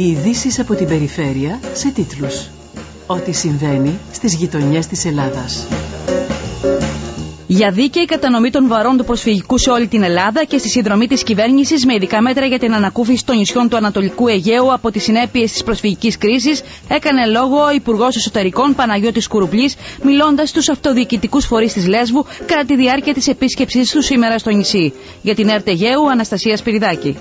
Οι ειδήσεις από την περιφέρεια σε τίτλους. Ό,τι συμβαίνει στις γειτονιές της Ελλάδας. Για δίκαιη κατανομή των βαρών του προσφυγικού σε όλη την Ελλάδα και στη συνδρομή της κυβέρνησης με ειδικά μέτρα για την ανακούφιση των νησιών του Ανατολικού Αιγαίου από τις συνέπειες της προσφυγικής κρίσης, έκανε λόγο ο Υπουργός Εσωτερικών Παναγιώτης Κουρουπλής, μιλώντας στους αυτοδιοικητικούς φορείς της Λέσβου κατά τη διάρκεια της επίσκεψής του σήμερα στο νησί. Για την ΕΡΤ Αιγαίου, Αναστασία Σπυριδάκη.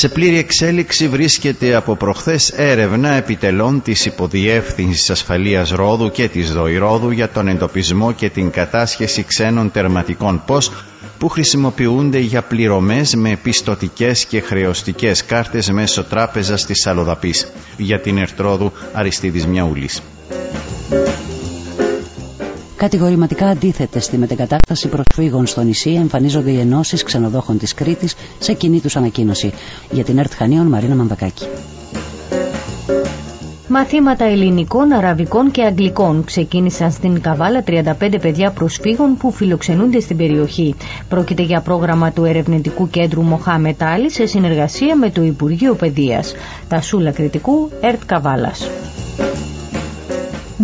Σε πλήρη εξέλιξη βρίσκεται από προχθές έρευνα επιτελών της Υποδιεύθυνσης Ασφαλείας Ρόδου και της ΔΟΗ για τον εντοπισμό και την κατάσχεση ξένων τερματικών πώς που χρησιμοποιούνται για πληρωμές με πιστοτικές και χρεωστικές κάρτες μέσω τράπεζας της Σαλοδαπής για την Ερτρόδου Αριστίδης Μιαούλης κατηγορηματικά αντίθετε στη μετεγκατάσταση προσφύγων στο νησί εμφανίζονται οι ενώσεις ξενοδόχων της Κρήτης σε κοινή τους ανακοίνωση. Για την ΕΡΤ Χανίων, Μαρίνα Μανδακάκη. Μαθήματα ελληνικών, αραβικών και αγγλικών ξεκίνησαν στην Καβάλα 35 παιδιά προσφύγων που φιλοξενούνται στην περιοχή. Πρόκειται για πρόγραμμα του Ερευνητικού Κέντρου Μοχάμετ Άλλη σε συνεργασία με το Υπουργείο Παιδείας. Τα Σούλα Κριτικού, ΕΡΤ Καβάλας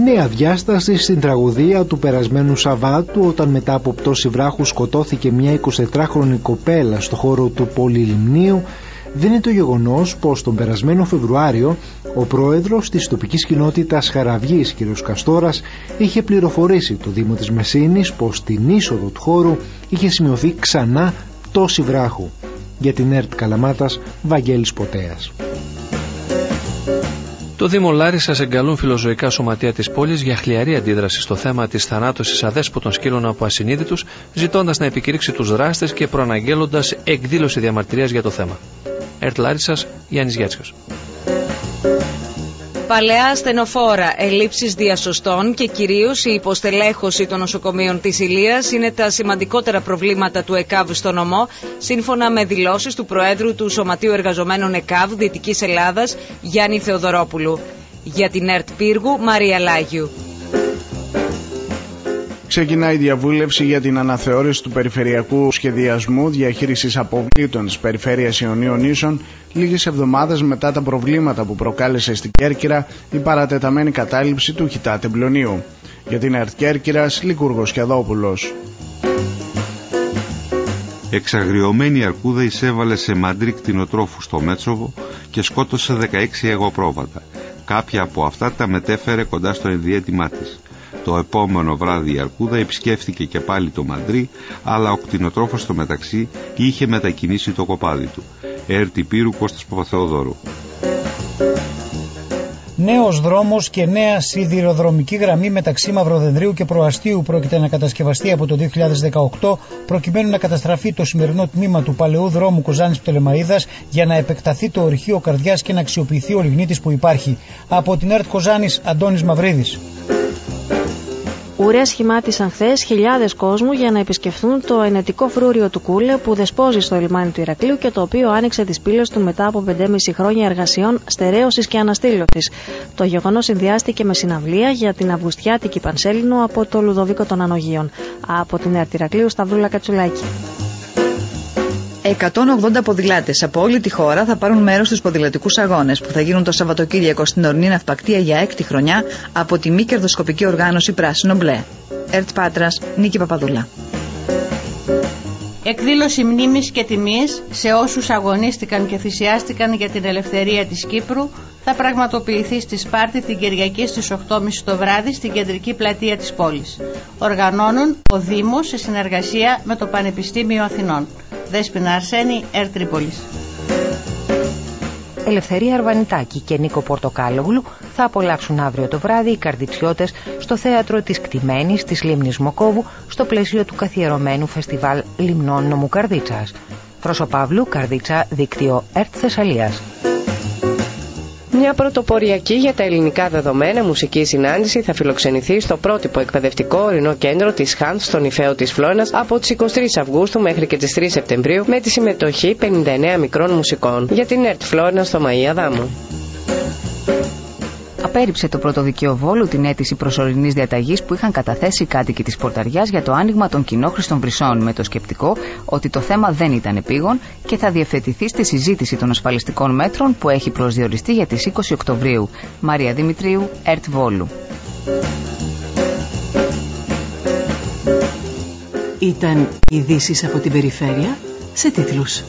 νέα διάσταση στην τραγωδία του περασμένου Σαββάτου όταν μετά από πτώση βράχου σκοτώθηκε μια 24χρονη κοπέλα στο χώρο του Πολυλιμνίου δίνει το γεγονός πως τον περασμένο Φεβρουάριο ο πρόεδρος της τοπικής κοινότητας Χαραβγής κ. Καστόρας είχε πληροφορήσει το Δήμο της Μεσίνης πως στην είσοδο του χώρου είχε σημειωθεί ξανά πτώση βράχου. Για την ΕΡΤ Καλαμάτας, Βαγγέλης Ποτέας. Το Δήμο Λάρισα εγκαλούν φιλοζωικά σωματεία της πόλης για χλιαρή αντίδραση στο θέμα της θανάτωσης αδέσποτων σκύλων από ασυνείδητους, ζητώντας να επικηρύξει τους δράστες και προαναγγέλλοντας εκδήλωση διαμαρτυρίας για το θέμα. Ερτ Λάρισα, Γιάννης Γιάτσκα. Παλαιά στενοφόρα, ελλείψεις διασωστών και κυρίως η υποστελέχωση των νοσοκομείων της Ηλίας είναι τα σημαντικότερα προβλήματα του ΕΚΑΒ στο νομό, σύμφωνα με δηλώσεις του Προέδρου του Σωματείου Εργαζομένων ΕΚΑΒ Δυτικής Ελλάδας, Γιάννη Θεοδωρόπουλου. Για την ΕΡΤ Πύργου, Μαρία Λάγιου ξεκινά η διαβούλευση για την αναθεώρηση του περιφερειακού σχεδιασμού διαχείρισης αποβλήτων της περιφέρειας Ιωνίων Ίσων λίγες εβδομάδες μετά τα προβλήματα που προκάλεσε στην Κέρκυρα η παρατεταμένη κατάληψη του χιτά τεμπλονίου. Για την ΕΡΤ Κέρκυρας, Λικούργος Κιαδόπουλος. Εξαγριωμένη αρκούδα εισέβαλε σε μαντρί κτηνοτρόφου στο Μέτσοβο και σκότωσε 16 εγωπρόβατα. Κάποια από αυτά τα μετέφερε κοντά στο ενδιέτημά της. Το επόμενο βράδυ η Αρκούδα επισκέφθηκε και πάλι το Μαντρί, αλλά ο κτηνοτρόφος στο μεταξύ είχε μετακινήσει το κοπάδι του. Έρτη Πύρου Κώστας Παπαθεοδόρου. Νέος δρόμος και νέα σιδηροδρομική γραμμή μεταξύ Μαυροδενδρίου και Προαστίου πρόκειται να κατασκευαστεί από το 2018 προκειμένου να καταστραφεί το σημερινό τμήμα του παλαιού δρόμου Κοζάνης Πτολεμαίδα για να επεκταθεί το ορχείο καρδιάς και να αξιοποιηθεί ο λιγνίτης που υπάρχει. Από την ΕΡΤ Κοζάνης, Αντώνης Μαυρίδης. Ουρέ σχημάτισαν χθες χιλιάδες κόσμου για να επισκεφθούν το ενετικό φρούριο του Κούλε που δεσπόζει στο λιμάνι του Ηρακλείου και το οποίο άνοιξε τις πύλες του μετά από 5,5 χρόνια εργασιών στερέωσης και αναστήλωση. Το γεγονός συνδυάστηκε με συναυλία για την Αυγουστιάτικη Πανσέλινο από το Λουδοβίκο των Ανογείων. Από την Ηρακλείου Σταυρούλα Κατσουλάκη. 180 ποδηλάτες από όλη τη χώρα θα πάρουν μέρος στους ποδηλατικούς αγώνες που θα γίνουν το Σαββατοκύριακο στην ορεινή ναυπακτία για έκτη χρονιά από τη μη κερδοσκοπική οργάνωση Πράσινο Μπλε. Ερτ Πάτρας, Νίκη Παπαδούλα. Εκδήλωση μνήμης και τιμής σε όσους αγωνίστηκαν και θυσιάστηκαν για την ελευθερία της Κύπρου θα πραγματοποιηθεί στη Σπάρτη την Κυριακή στις 8.30 το βράδυ στην κεντρική πλατεία της πόλης. Οργανώνουν ο Δήμος σε συνεργασία με το Πανεπιστήμιο Αθηνών. Δέσποινα Αρσένη, Ερ Τρίπολης. Ελευθερία Αρβανιτάκη και Νίκο Πορτοκάλογλου θα απολαύσουν αύριο το βράδυ οι καρδιτσιώτες στο θέατρο της Κτημένης της Λίμνης Μοκόβου στο πλαίσιο του καθιερωμένου φεστιβάλ Λιμνών Νομού Καρδίτσας. Παύλου, Καρδίτσα, δίκτυο ΕΡΤ Θεσσαλίας. Μια πρωτοποριακή για τα ελληνικά δεδομένα μουσική συνάντηση θα φιλοξενηθεί στο πρότυπο εκπαιδευτικό ορεινό κέντρο της ΧΑΝΤ στον Ιφαίο της Φλόνα από τις 23 Αυγούστου μέχρι και τις 3 Σεπτεμβρίου με τη συμμετοχή 59 μικρών μουσικών για την ΕΡΤ Φλόνα στο Μαία Δάμου. Απέρριψε το πρωτοδικείο Βόλου την αίτηση προσωρινής διαταγής που είχαν καταθέσει οι κάτοικοι της Πορταριάς για το άνοιγμα των κοινόχρηστων βρυσών, με το σκεπτικό ότι το θέμα δεν ήταν επίγον και θα διευθετηθεί στη συζήτηση των ασφαλιστικών μέτρων που έχει προσδιοριστεί για τις 20 Οκτωβρίου. Μαρία Δημητρίου, ΕΡΤ Βόλου. Ήταν ειδήσεις από την περιφέρεια σε τίτλους.